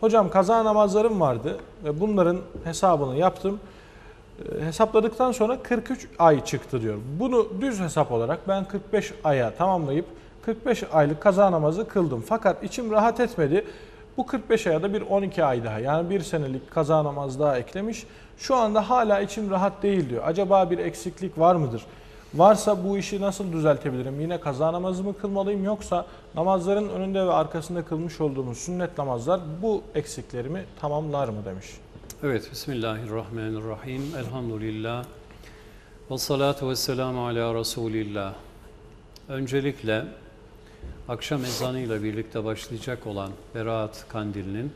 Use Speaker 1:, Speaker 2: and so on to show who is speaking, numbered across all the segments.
Speaker 1: Hocam kaza namazlarım vardı ve bunların hesabını yaptım. E, Hesapladıktan sonra 43 ay çıktı diyor. Bunu düz hesap olarak ben 45 aya tamamlayıp 45 aylık kaza namazı kıldım. Fakat içim rahat etmedi. Bu 45 aya da bir 12 ay daha yani bir senelik kaza namaz daha eklemiş. Şu anda hala içim rahat değil diyor. Acaba bir eksiklik var mıdır? Varsa bu işi nasıl düzeltebilirim? Yine kaza namazı mı kılmalıyım yoksa namazların önünde ve arkasında kılmış olduğumuz sünnet namazlar bu eksiklerimi tamamlar mı demiş.
Speaker 2: Evet, Bismillahirrahmanirrahim. Elhamdülillah. Ve salatu ve selamu ala Resulillah. Öncelikle akşam ezanıyla birlikte başlayacak olan Berat Kandili'nin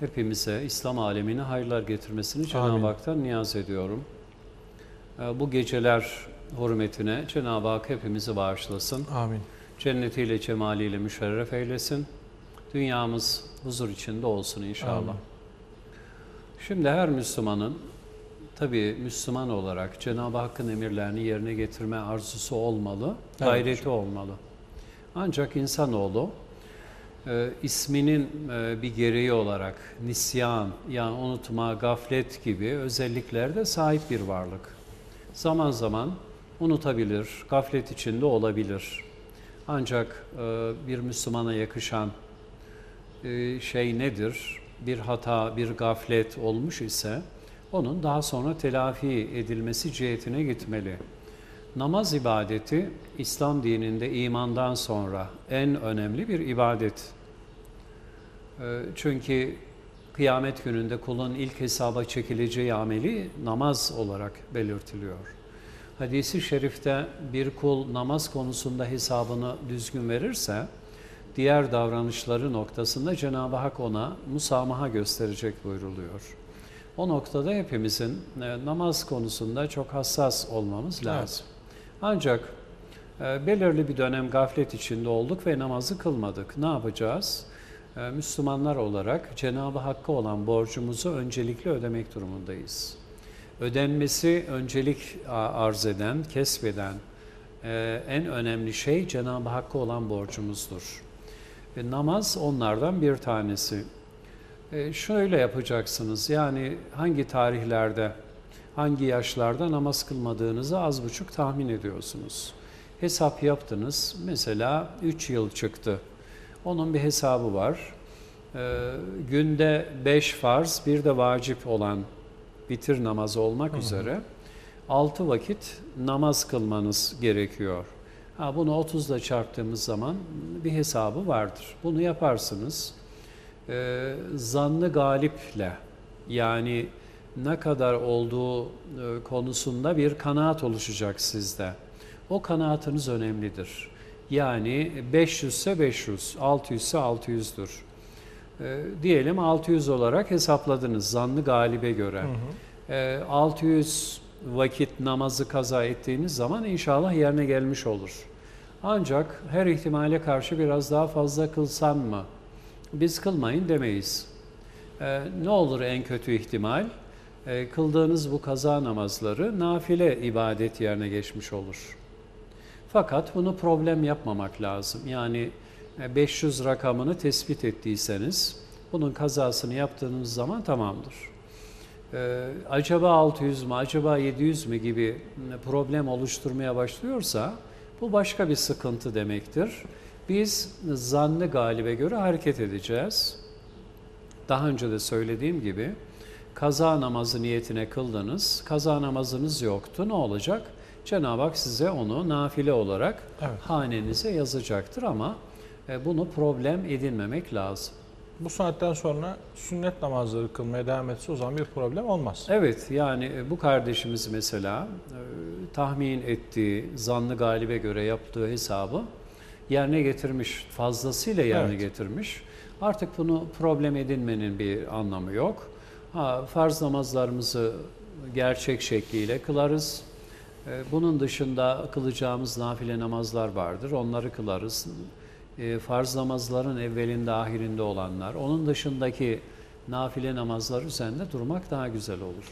Speaker 2: hepimize, İslam alemine hayırlar getirmesini. Cenab-ı Hak'tan niyaz ediyorum. Ee, Bu geceler hürmetine Cenab-ı Hak hepimizi bağışlasın.
Speaker 1: Amin.
Speaker 2: Cennetiyle, cemaliyle müşerref eylesin. Dünyamız huzur içinde olsun inşallah.
Speaker 1: Amin.
Speaker 2: Şimdi her Müslümanın tabii Müslüman olarak Cenab-ı Hakk'ın emirlerini yerine getirme arzusu olmalı,
Speaker 1: Evet
Speaker 2: gayreti olmalı. Ancak insanoğlu e, isminin e, bir gereği olarak nisyan, yani unutma, gaflet gibi özelliklerde sahip bir varlık. Zaman zaman unutabilir, gaflet içinde olabilir. Ancak e, bir Müslümana yakışan e, şey nedir? Bir hata, bir gaflet olmuş ise onun daha sonra telafi edilmesi cihetine gitmeli. Namaz ibadeti İslam dininde imandan sonra en önemli bir ibadet. E, Çünkü kıyamet gününde kulun ilk hesaba çekileceği ameli namaz olarak belirtiliyor. Hadisi şerifte bir kul namaz konusunda hesabını düzgün verirse, diğer davranışları noktasında Cenab-ı Hak ona musamaha gösterecek buyruluyor. O noktada hepimizin e, namaz konusunda çok hassas olmamız lazım. Ancak e, belirli bir dönem gaflet içinde olduk ve namazı kılmadık. Ne yapacağız? E, Müslümanlar olarak Cenab-ı Hakk'a olan borcumuzu öncelikle ödemek durumundayız. Ödenmesi öncelik arz eden, kesbeden e, en önemli şey Cenab-ı Hakk'a olan borcumuzdur. Ve namaz onlardan bir tanesi. E, şöyle yapacaksınız, yani hangi tarihlerde, hangi yaşlarda namaz kılmadığınızı az buçuk tahmin ediyorsunuz. Hesap yaptınız, mesela 3 yıl çıktı. Onun bir hesabı var. E, günde 5 farz, bir de vacip olan vitir namazı olmak üzere 6 vakit namaz kılmanız gerekiyor. Ha, bunu 30 ile çarptığımız zaman bir hesabı vardır. Bunu yaparsınız. Ee, zannı galiple yani ne kadar olduğu e, konusunda bir kanaat oluşacak sizde. O kanaatınız önemlidir. Yani 500 ise 500, 600 ise 600'dür. Ee, diyelim 600 olarak hesapladınız zannı galibe göre. Ee, 600 vakit namazı kaza ettiğiniz zaman inşallah yerine gelmiş olur. Ancak her ihtimale karşı biraz daha fazla kılsam mı? Biz kılmayın demeyiz. Ee, ne olur en kötü ihtimal? Ee, kıldığınız bu kaza namazları nafile ibadet yerine geçmiş olur. Fakat bunu problem yapmamak lazım. Yani e, 500 rakamını tespit ettiyseniz bunun kazasını yaptığınız zaman tamamdır. Ee, acaba 600 mü, acaba 700 mü gibi problem oluşturmaya başlıyorsa bu başka bir sıkıntı demektir. Biz zannı galibe göre hareket edeceğiz. Daha önce de söylediğim gibi kaza namazı niyetine kıldınız, kaza namazınız yoktu. Ne olacak? Cenab-ı Hak size onu nafile olarak
Speaker 1: Evet.
Speaker 2: hanenize yazacaktır ama bunu problem edinmemek lazım.
Speaker 1: Bu saatten sonra sünnet namazları kılmaya devam etse o zaman bir problem olmaz.
Speaker 2: Evet yani e, bu kardeşimiz mesela e, tahmin ettiği, zannı galibe göre yaptığı hesabı yerine getirmiş, fazlasıyla yerine
Speaker 1: Evet.
Speaker 2: getirmiş. Artık bunu problem edinmenin bir anlamı yok. Ha, farz namazlarımızı gerçek şekliyle kılarız. E, Bunun dışında kılacağımız nafile namazlar vardır. Onları kılarız. E, Farz namazların evvelinde, ahirinde olanlar. Onun dışındaki nafile namazlar üzerinde durmak daha güzel olur.